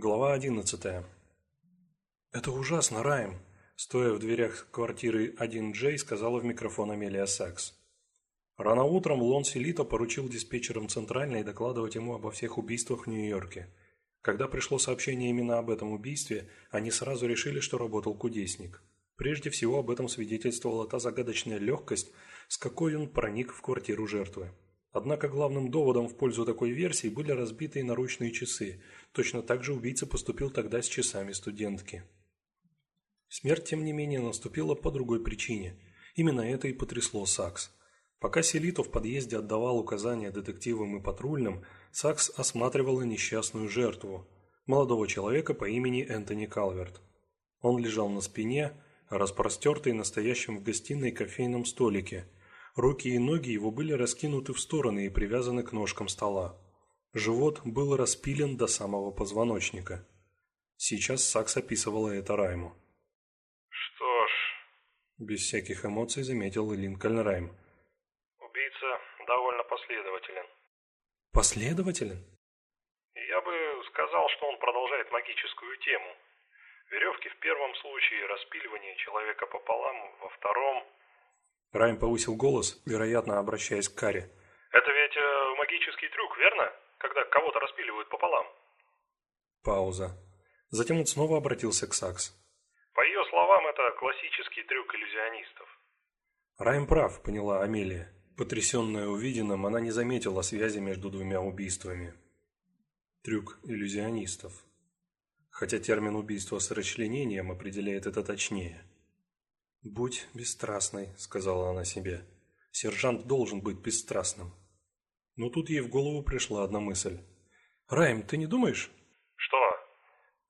Глава одиннадцатая. «Это ужасно, Райм!» Стоя в дверях квартиры 1Джей, сказала в микрофон Амелия Сакс. Рано утром Лон Селито поручил диспетчерам Центральной докладывать ему обо всех убийствах в Нью-Йорке. Когда пришло сообщение именно об этом убийстве, они сразу решили, что работал кудесник. Прежде всего об этом свидетельствовала та загадочная легкость, с какой он проник в квартиру жертвы. Однако главным доводом в пользу такой версии были разбитые наручные часы. Точно так же убийца поступил тогда с часами студентки. Смерть, тем не менее, наступила по другой причине. Именно это и потрясло Сакс. Пока Селито в подъезде отдавал указания детективам и патрульным, Сакс осматривала несчастную жертву – молодого человека по имени Энтони Калверт. Он лежал на спине, распростертый настоящем в гостиной кофейном столике – Руки и ноги его были раскинуты в стороны и привязаны к ножкам стола. Живот был распилен до самого позвоночника. Сейчас Сакс описывала это Райму. «Что ж...» Без всяких эмоций заметил Линкольн Райм. «Убийца довольно последователен». «Последователен?» «Я бы сказал, что он продолжает магическую тему. Веревки в первом случае, распиливание человека пополам во втором...» Райм повысил голос, вероятно, обращаясь к Каре. «Это ведь э, магический трюк, верно? Когда кого-то распиливают пополам». Пауза. Затем он снова обратился к Сакс. «По ее словам, это классический трюк иллюзионистов». Райм прав, поняла Амелия. Потрясенная увиденным, она не заметила связи между двумя убийствами. Трюк иллюзионистов. Хотя термин убийства с расчленением определяет это точнее. «Будь бесстрастной», — сказала она себе. «Сержант должен быть бесстрастным». Но тут ей в голову пришла одна мысль. «Райм, ты не думаешь?» «Что?»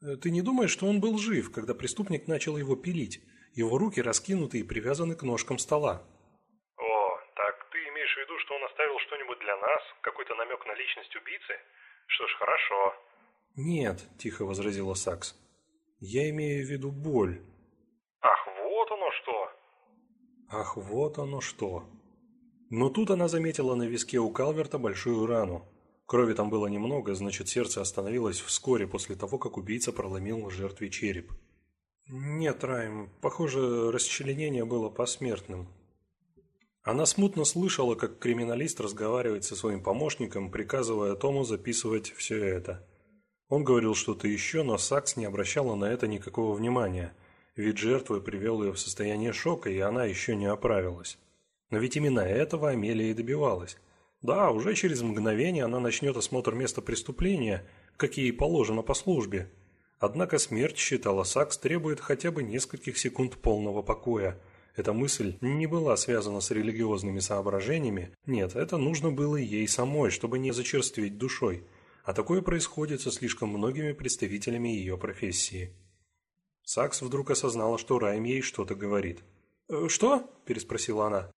«Э, «Ты не думаешь, что он был жив, когда преступник начал его пилить? Его руки раскинуты и привязаны к ножкам стола». «О, так ты имеешь в виду, что он оставил что-нибудь для нас? Какой-то намек на личность убийцы? Что ж, хорошо». «Нет», – тихо возразила Сакс. «Я имею в виду боль». «Ах, вот оно что!» Ах, вот оно что! Но тут она заметила на виске у Калверта большую рану. Крови там было немного, значит сердце остановилось вскоре после того, как убийца проломил жертве череп. Нет, Райм, похоже, расчленение было посмертным. Она смутно слышала, как криминалист разговаривает со своим помощником, приказывая Тому записывать все это. Он говорил что-то еще, но Сакс не обращала на это никакого внимания – Вид жертвы привел ее в состояние шока, и она еще не оправилась. Но ведь именно этого Амелия и добивалась. Да, уже через мгновение она начнет осмотр места преступления, как ей положено по службе. Однако смерть, считала Сакс, требует хотя бы нескольких секунд полного покоя. Эта мысль не была связана с религиозными соображениями. Нет, это нужно было ей самой, чтобы не зачерстветь душой. А такое происходит со слишком многими представителями ее профессии. Сакс вдруг осознала, что Райм ей что-то говорит. «Э, «Что?» – переспросила она.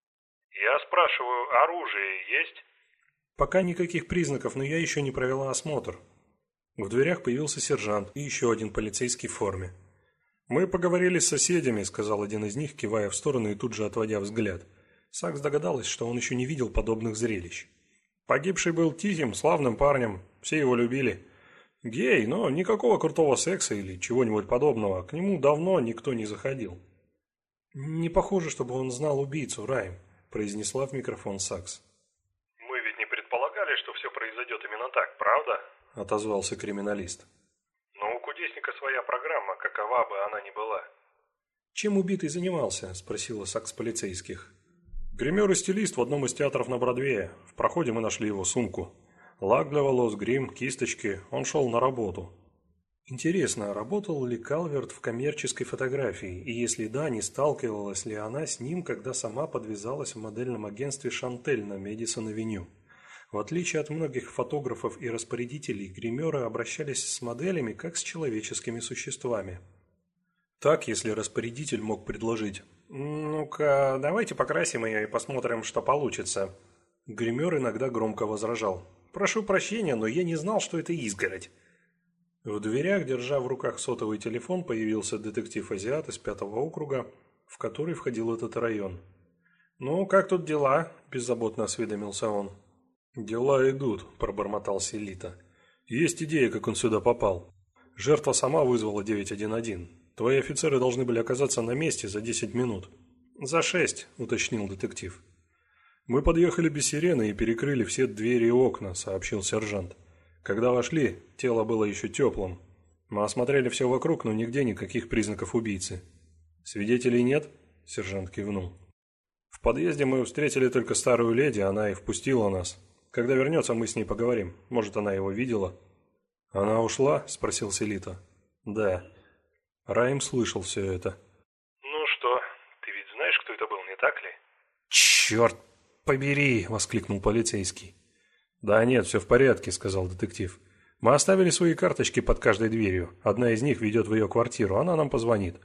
«Я спрашиваю, оружие есть?» «Пока никаких признаков, но я еще не провела осмотр». В дверях появился сержант и еще один полицейский в форме. «Мы поговорили с соседями», – сказал один из них, кивая в сторону и тут же отводя взгляд. Сакс догадалась, что он еще не видел подобных зрелищ. Погибший был тихим, славным парнем, все его любили. Гей, но никакого крутого секса или чего-нибудь подобного. К нему давно никто не заходил. «Не похоже, чтобы он знал убийцу, Райм», – произнесла в микрофон Сакс. «Мы ведь не предполагали, что все произойдет именно так, правда?» – отозвался криминалист. «Но у кудесника своя программа, какова бы она ни была». «Чем убитый занимался?» – спросила Сакс полицейских. «Гример и стилист в одном из театров на Бродвее. В проходе мы нашли его сумку», Лак для волос, грим, кисточки. Он шел на работу. Интересно, работал ли Калверт в коммерческой фотографии, и если да, не сталкивалась ли она с ним, когда сама подвязалась в модельном агентстве «Шантель» на Медисон-авеню? В отличие от многих фотографов и распорядителей, гримеры обращались с моделями как с человеческими существами. Так, если распорядитель мог предложить «Ну-ка, давайте покрасим ее и посмотрим, что получится», гример иногда громко возражал Прошу прощения, но я не знал, что это изгородь». В дверях, держа в руках сотовый телефон, появился детектив-азиат из пятого округа, в который входил этот район. «Ну, как тут дела?» – беззаботно осведомился он. «Дела идут», – пробормотал Селита. «Есть идея, как он сюда попал. Жертва сама вызвала 911. Твои офицеры должны были оказаться на месте за 10 минут. За шесть, уточнил детектив. Мы подъехали без сирены и перекрыли все двери и окна, сообщил сержант. Когда вошли, тело было еще теплым. Мы осмотрели все вокруг, но нигде никаких признаков убийцы. Свидетелей нет? Сержант кивнул. В подъезде мы встретили только старую леди, она и впустила нас. Когда вернется, мы с ней поговорим. Может, она его видела?» «Она ушла?» – спросил Селита. «Да». Райм слышал все это. «Ну что, ты ведь знаешь, кто это был, не так ли?» «Черт побери!» – воскликнул полицейский. «Да нет, все в порядке», – сказал детектив. «Мы оставили свои карточки под каждой дверью. Одна из них ведет в ее квартиру, она нам позвонит».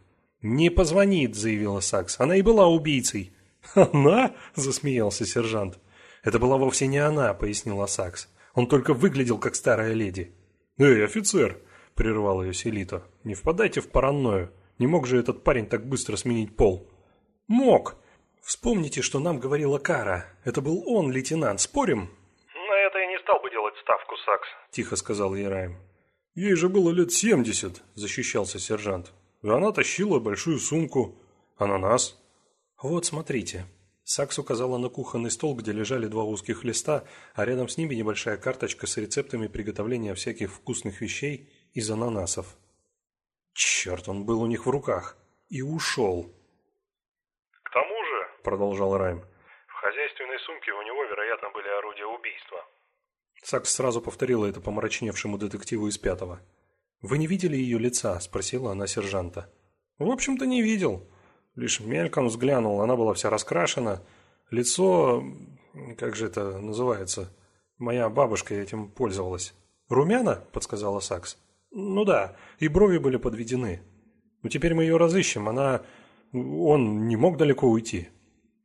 «Не позвонит», – заявила Сакс. «Она и была убийцей». «Она?» – засмеялся сержант. «Это была вовсе не она», – пояснила Сакс. «Он только выглядел, как старая леди». «Эй, офицер!» – прервал ее Селито. «Не впадайте в паранойю. Не мог же этот парень так быстро сменить пол?» «Мог. Вспомните, что нам говорила Кара. Это был он, лейтенант. Спорим?» «На это я не стал бы делать ставку, Сакс», – тихо сказал Ераем. «Ей же было лет семьдесят», – защищался сержант. «И она тащила большую сумку. А на нас?» «Вот, смотрите». Сакс указала на кухонный стол, где лежали два узких листа, а рядом с ними небольшая карточка с рецептами приготовления всяких вкусных вещей из ананасов. Черт, он был у них в руках. И ушел. Продолжал Райм, — «в хозяйственной сумке у него, вероятно, были орудия убийства». Сакс сразу повторила это помрачневшему детективу из пятого. «Вы не видели ее лица?» – спросила она сержанта. «В общем-то, не видел. Лишь мельком взглянул, она была вся раскрашена. Лицо, как же это называется? Моя бабушка этим пользовалась. «Румяна?» – подсказала Сакс. «Ну да, и брови были подведены. Но теперь мы ее разыщем, она... Он не мог далеко уйти».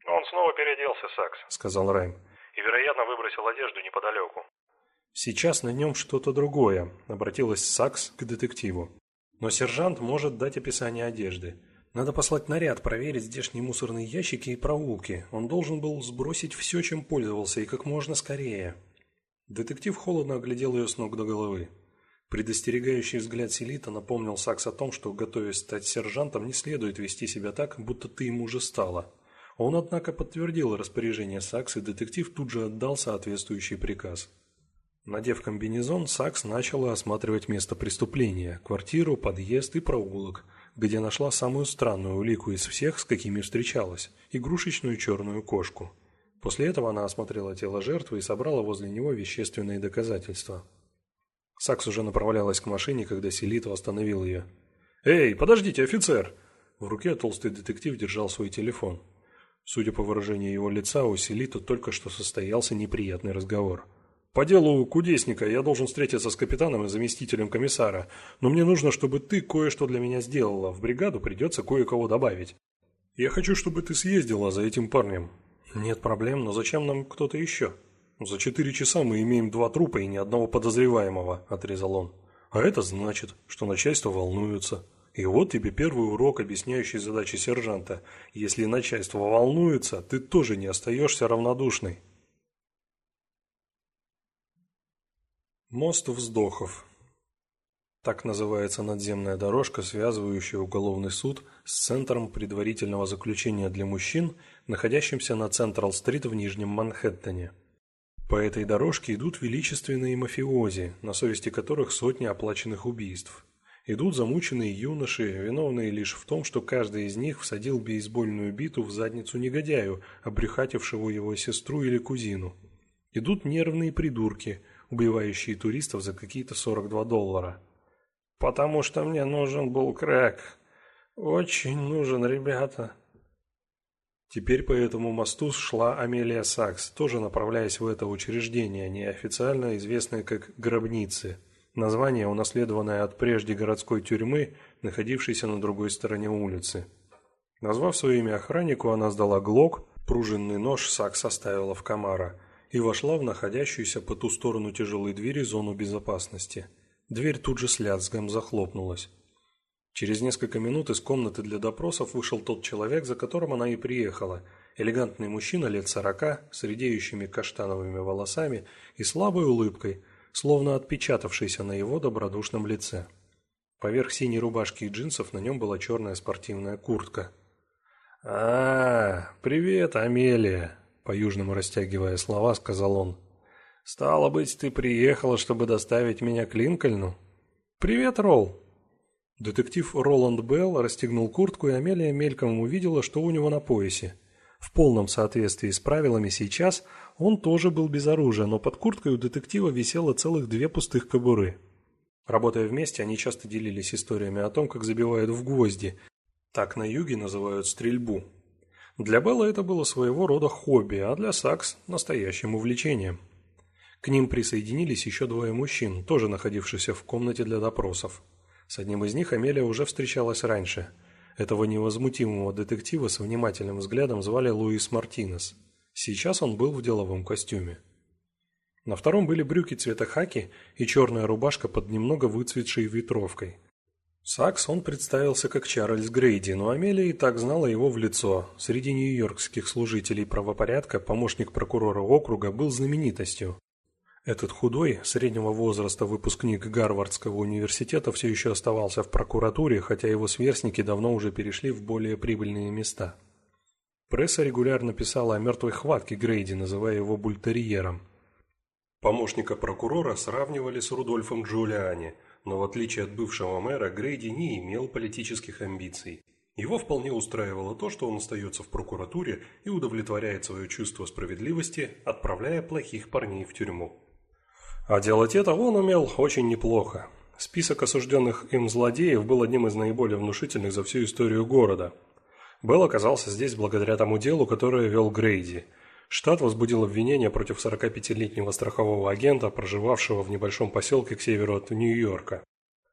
«Он снова переоделся, Сакс», – сказал Райм. «И, вероятно, выбросил одежду неподалеку». «Сейчас на нем что-то другое», – обратилась Сакс к детективу. «Но сержант может дать описание одежды. Надо послать наряд проверить здешние мусорные ящики и проулки. Он должен был сбросить все, чем пользовался, и как можно скорее. Детектив холодно оглядел ее с ног до головы. Предостерегающий взгляд Селита напомнил Сакс о том, что, готовясь стать сержантом, не следует вести себя так, будто ты ему уже стала. Он, однако, подтвердил распоряжение Сакс, и детектив тут же отдал соответствующий приказ. Надев комбинезон, Сакс начала осматривать место преступления – квартиру, подъезд и проулок – где нашла самую странную улику из всех, с какими встречалась – игрушечную черную кошку. После этого она осмотрела тело жертвы и собрала возле него вещественные доказательства. Сакс уже направлялась к машине, когда Селито остановил ее. «Эй, подождите, офицер!» В руке толстый детектив держал свой телефон. Судя по выражению его лица, у Селито только что состоялся неприятный разговор – по делу кудесника я должен встретиться с капитаном и заместителем комиссара, но мне нужно, чтобы ты кое-что для меня сделала. В бригаду придется кое-кого добавить. Я хочу, чтобы ты съездила за этим парнем. Нет проблем, но зачем нам кто-то еще? За четыре часа мы имеем два трупа и ни одного подозреваемого, отрезал он. А это значит, что начальство волнуется. И вот тебе первый урок, объясняющий задачи сержанта. Если начальство волнуется, ты тоже не остаешься равнодушной. Мост вздохов. Так называется надземная дорожка, связывающая уголовный суд с центром предварительного заключения для мужчин, находящимся на Централ-стрит в Нижнем Манхэттене. По этой дорожке идут величественные мафиози, на совести которых сотни оплаченных убийств. Идут замученные юноши, виновные лишь в том, что каждый из них всадил бейсбольную биту в задницу негодяю, обрюхатившего его сестру или кузину. Идут нервные придурки – убивающие туристов за какие-то 42 доллара. «Потому что мне нужен был крэк. Очень нужен, ребята». Теперь по этому мосту шла Амелия Сакс, тоже направляясь в это учреждение, неофициально известное как «Гробницы». Название, унаследованное от прежде городской тюрьмы, находившейся на другой стороне улицы. Назвав свое имя охраннику, она сдала глок, пружинный нож Сакс оставила в комара – и вошла в находящуюся по ту сторону тяжелой двери зону безопасности. Дверь тут же с лязгом захлопнулась. Через несколько минут из комнаты для допросов вышел тот человек, за которым она и приехала. Элегантный мужчина лет сорока, с редеющими каштановыми волосами и слабой улыбкой, словно отпечатавшийся на его добродушном лице. Поверх синей рубашки и джинсов на нем была черная спортивная куртка. а, привет, Амелия!» По-южному растягивая слова, сказал он. «Стало быть, ты приехала, чтобы доставить меня к Линкольну?» «Привет, Ролл!» Детектив Роланд Белл расстегнул куртку, и Амелия мельком увидела, что у него на поясе. В полном соответствии с правилами сейчас он тоже был без оружия, но под курткой у детектива висело целых две пустых кобуры. Работая вместе, они часто делились историями о том, как забивают в гвозди. Так на юге называют стрельбу. Для Белла это было своего рода хобби, а для Сакс – настоящим увлечением. К ним присоединились еще двое мужчин, тоже находившихся в комнате для допросов. С одним из них Амелия уже встречалась раньше. Этого невозмутимого детектива с внимательным взглядом звали Луис Мартинес. Сейчас он был в деловом костюме. На втором были брюки цвета хаки и черная рубашка под немного выцветшей ветровкой. Сакс он представился как Чарльз Грейди, но Амелия и так знала его в лицо. Среди нью-йоркских служителей правопорядка помощник прокурора округа был знаменитостью. Этот худой, среднего возраста выпускник Гарвардского университета все еще оставался в прокуратуре, хотя его сверстники давно уже перешли в более прибыльные места. Пресса регулярно писала о мертвой хватке Грейди, называя его бультерьером. Помощника прокурора сравнивали с Рудольфом Джулиани, но в отличие от бывшего мэра, Грейди не имел политических амбиций. Его вполне устраивало то, что он остается в прокуратуре и удовлетворяет свое чувство справедливости, отправляя плохих парней в тюрьму. А делать это он умел очень неплохо. Список осужденных им злодеев был одним из наиболее внушительных за всю историю города. Белл оказался здесь благодаря тому делу, которое вел Грейди. Штат возбудил обвинение против 45-летнего страхового агента, проживавшего в небольшом поселке к северу от Нью-Йорка.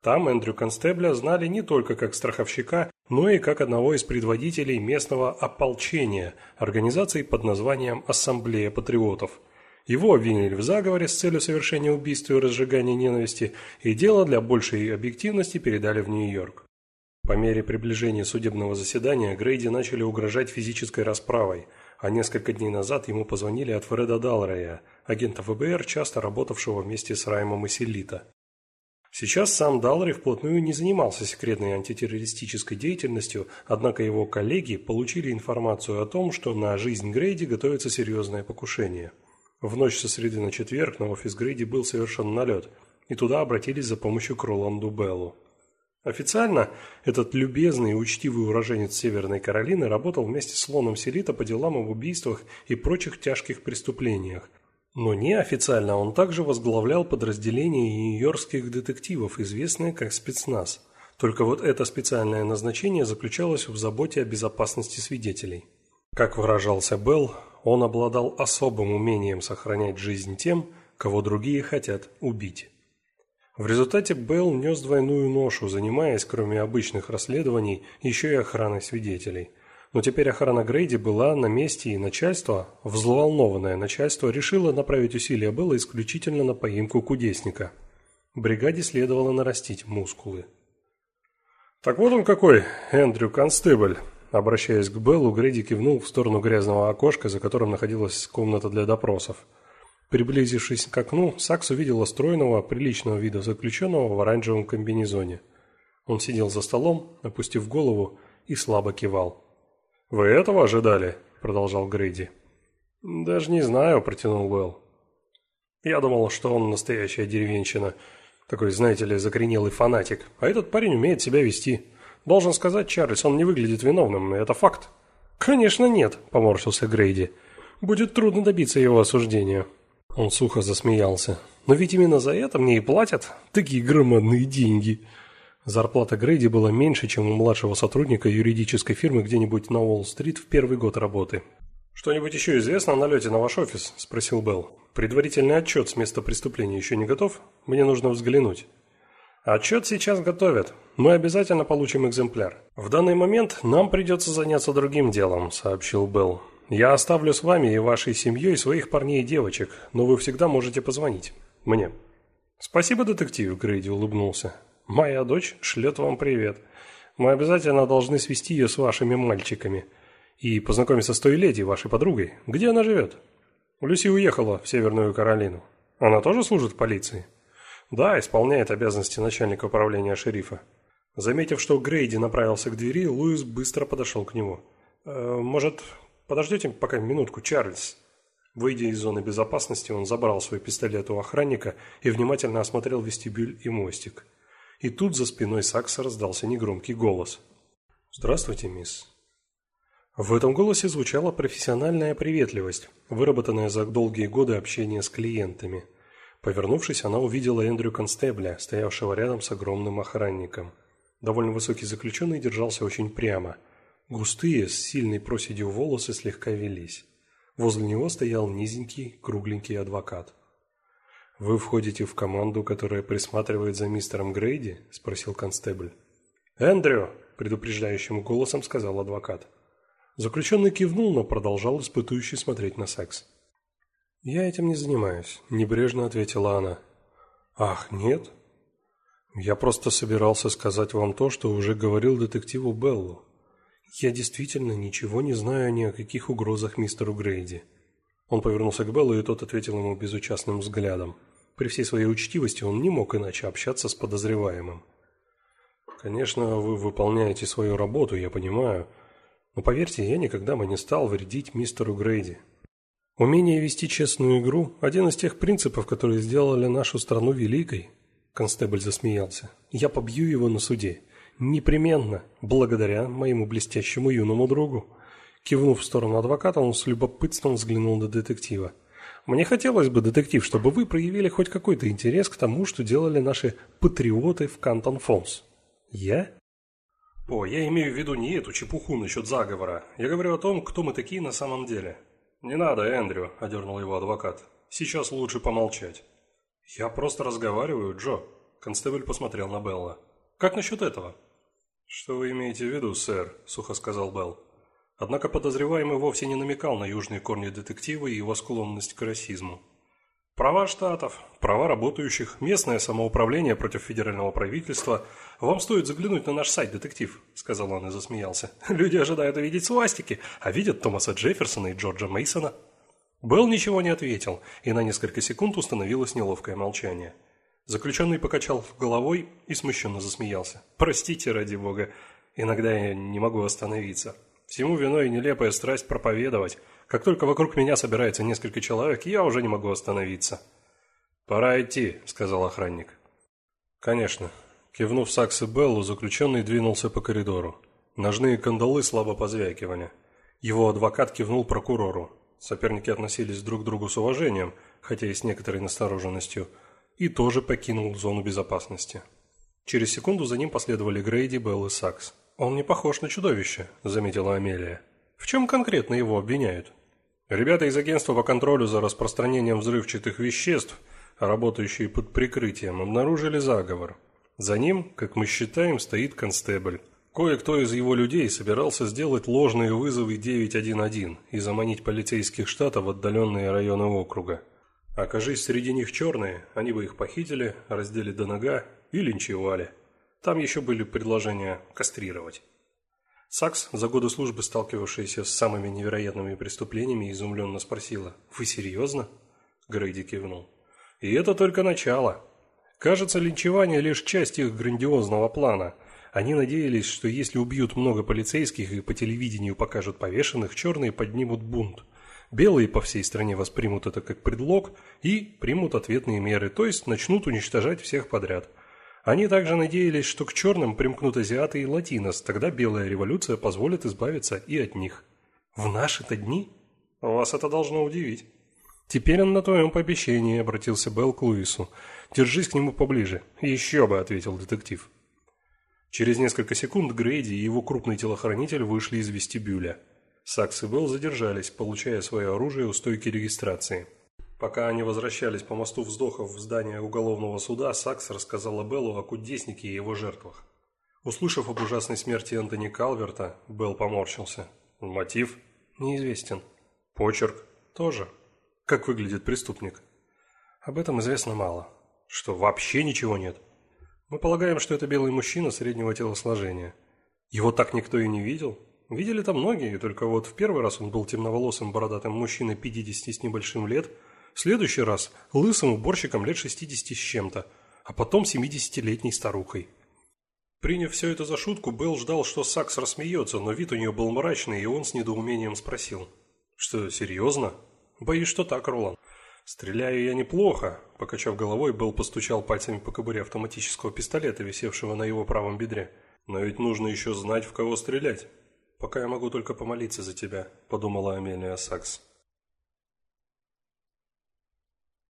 Там Эндрю Констебля знали не только как страховщика, но и как одного из предводителей местного ополчения, организации под названием «Ассамблея патриотов», его обвинили в заговоре с целью совершения убийства и разжигания ненависти, и дело для большей объективности передали в Нью-Йорк. По мере приближения судебного заседания Грейди начали угрожать физической расправой, а несколько дней назад ему позвонили от Фреда Далрея, агента ФБР, часто работавшего вместе с Раймом и Селита. Сейчас сам Даллари вплотную не занимался секретной антитеррористической деятельностью, однако его коллеги получили информацию о том, что на жизнь Грейди готовится серьезное покушение – в ночь со среды на четверг на офис Грейди был совершен налет, и туда обратились за помощью к Роланду Беллу. Официально этот любезный и учтивый уроженец Северной Каролины работал вместе с Лоном Селита по делам об убийствах и прочих тяжких преступлениях. Но неофициально он также возглавлял подразделение нью-йоркских детективов, известное как спецназ. Только вот это специальное назначение заключалось в заботе о безопасности свидетелей. Как выражался Белл, он обладал особым умением сохранять жизнь тем, кого другие хотят убить. В результате Белл нес двойную ношу, занимаясь, кроме обычных расследований, еще и охраной свидетелей. Но теперь охрана Грейди была на месте, и начальство, взволнованное начальство, решило направить усилия Белла исключительно на поимку кудесника. Бригаде следовало нарастить мускулы. «Так вот он какой, Эндрю Констебль», Обращаясь к Беллу, Грейди кивнул в сторону грязного окошка, за которым находилась комната для допросов. Приблизившись к окну, Сакс увидел стройного, приличного вида заключенного в оранжевом комбинезоне. Он сидел за столом, опустив голову, и слабо кивал. «Вы этого ожидали?» – продолжал Грейди. «Даже не знаю», – протянул Белл. «Я думал, что он настоящая деревенщина. Такой, знаете ли, закоренелый фанатик. А этот парень умеет себя вести». Должен сказать, Чарльз, он не выглядит виновным, это факт. Конечно, нет, поморщился Грейди. Будет трудно добиться его осуждения. Он сухо засмеялся. Но ведь именно за это мне и платят такие громадные деньги. Зарплата Грейди была меньше, чем у младшего сотрудника юридической фирмы где-нибудь на Уолл-стрит в первый год работы. «Что-нибудь еще известно о налете на ваш офис?» – спросил Белл. «Предварительный отчет с места преступления еще не готов? Мне нужно взглянуть». Отчет сейчас готовят. Мы обязательно получим экземпляр. В данный момент нам придется заняться другим делом, сообщил Белл. Я оставлю с вами и вашей семьей своих парней и девочек, но вы всегда можете позвонить. Мне. Спасибо, детектив, Грейди улыбнулся. Моя дочь шлет вам привет. Мы обязательно должны свести ее с вашими мальчиками. И познакомиться с той леди, вашей подругой. Где она живет? Люси уехала в Северную Каролину. Она тоже служит в полиции? Да, исполняет обязанности начальника управления шерифа. Заметив, что Грейди направился к двери, Луис быстро подошел к нему. «Э, «Может, подождете пока минутку, Чарльз?» Выйдя из зоны безопасности, он забрал свой пистолет у охранника и внимательно осмотрел вестибюль и мостик. И тут за спиной Сакса раздался негромкий голос. «Здравствуйте, мисс». В этом голосе звучала профессиональная приветливость, выработанная за долгие годы общения с клиентами. Повернувшись, она увидела Эндрю Констебля, стоявшего рядом с огромным охранником. Довольно высокий заключенный держался очень прямо. Густые, с сильной проседью волосы слегка велись. Возле него стоял низенький, кругленький адвокат. «Вы входите в команду, которая присматривает за мистером Грейди?» – спросил констебль. «Эндрю!» – предупреждающим голосом сказал адвокат. Заключенный кивнул, но продолжал испытующий смотреть на секс. «Я этим не занимаюсь», – небрежно ответила она. «Ах, нет?» «Я просто собирался сказать вам то, что уже говорил детективу Беллу. Я действительно ничего не знаю ни о каких угрозах мистеру Грейди». Он повернулся к Беллу, и тот ответил ему безучастным взглядом. При всей своей учтивости он не мог иначе общаться с подозреваемым. «Конечно, вы выполняете свою работу, я понимаю», но поверьте, я никогда бы не стал вредить мистеру Грейди. Умение вести честную игру – один из тех принципов, которые сделали нашу страну великой. Констебль засмеялся. Я побью его на суде. Непременно, благодаря моему блестящему юному другу. Кивнув в сторону адвоката, он с любопытством взглянул на детектива. Мне хотелось бы, детектив, чтобы вы проявили хоть какой-то интерес к тому, что делали наши патриоты в Кантон-Фолс. Я? О, я имею в виду не эту чепуху насчет заговора. Я говорю о том, кто мы такие на самом деле. Не надо, Эндрю, одернул его адвокат. Сейчас лучше помолчать. Я просто разговариваю, Джо. Констебль посмотрел на Белла. Как насчет этого? Что вы имеете в виду, сэр? Сухо сказал Белл. Однако подозреваемый вовсе не намекал на южные корни детектива и его склонность к расизму. Права штатов, права работающих, местное самоуправление против федерального правительства. Вам стоит заглянуть на наш сайт, детектив, сказал он и засмеялся. Люди ожидают увидеть свастики, а видят Томаса Джефферсона и Джорджа Мейсона. Белл ничего не ответил, и на несколько секунд установилось неловкое молчание. Заключенный покачал головой и смущенно засмеялся. «Простите, ради бога, иногда я не могу остановиться. Всему виной нелепая страсть проповедовать, как только вокруг меня собирается несколько человек, я уже не могу остановиться. «Пора идти», — сказал охранник. «Конечно». Кивнув Сакс и Беллу, заключенный двинулся по коридору. Ножные кандалы слабо позвякивали. Его адвокат кивнул прокурору. Соперники относились друг к другу с уважением, хотя и с некоторой настороженностью, и тоже покинул зону безопасности. Через секунду за ним последовали Грейди, Белл и Сакс. «Он не похож на чудовище», – заметила Амелия. «В чем конкретно его обвиняют?» Ребята из агентства по контролю за распространением взрывчатых веществ, работающие под прикрытием, обнаружили заговор. За ним, как мы считаем, стоит констебль. Кое-кто из его людей собирался сделать ложные вызовы 911 и заманить полицейских штатов в отдаленные районы округа. Окажись среди них черные, они бы их похитили, раздели до нога и линчевали. Там еще были предложения кастрировать. Сакс, за годы службы сталкивавшаяся с самыми невероятными преступлениями, изумленно спросила «Вы серьезно?» Грейди кивнул. «И это только начало. Кажется, линчевание – лишь часть их грандиозного плана. Они надеялись, что если убьют много полицейских и по телевидению покажут повешенных, черные поднимут бунт. Белые по всей стране воспримут это как предлог и примут ответные меры, то есть начнут уничтожать всех подряд – они также надеялись, что к черным примкнут азиаты и латинос, тогда белая революция позволит избавиться и от них. В наши-то дни? Вас это должно удивить. Теперь он на твоем попечении, обратился Белл к Луису. Держись к нему поближе. Еще бы, ответил детектив. Через несколько секунд Грейди и его крупный телохранитель вышли из вестибюля. Сакс и Белл задержались, получая свое оружие у стойки регистрации. Пока они возвращались по мосту вздохов в здание уголовного суда, Сакс рассказал Беллу о кудеснике и его жертвах. Услышав об ужасной смерти Энтони Калверта, Белл поморщился. Мотив? Неизвестен. Почерк? Тоже. Как выглядит преступник? Об этом известно мало. Что, вообще ничего нет? Мы полагаем, что это белый мужчина среднего телосложения. Его так никто и не видел? Видели там многие, только вот в первый раз он был темноволосым бородатым мужчиной 50 с небольшим лет – следующий раз лысым уборщиком лет 60 с чем-то, а потом 70-летней старухой. Приняв все это за шутку, Белл ждал, что Сакс рассмеется, но вид у нее был мрачный, и он с недоумением спросил. «Что, серьезно?» «Боюсь, что так, Ролан». «Стреляю я неплохо», – покачав головой, Белл постучал пальцами по кобуре автоматического пистолета, висевшего на его правом бедре. «Но ведь нужно еще знать, в кого стрелять». «Пока я могу только помолиться за тебя», – подумала Амелия Сакс.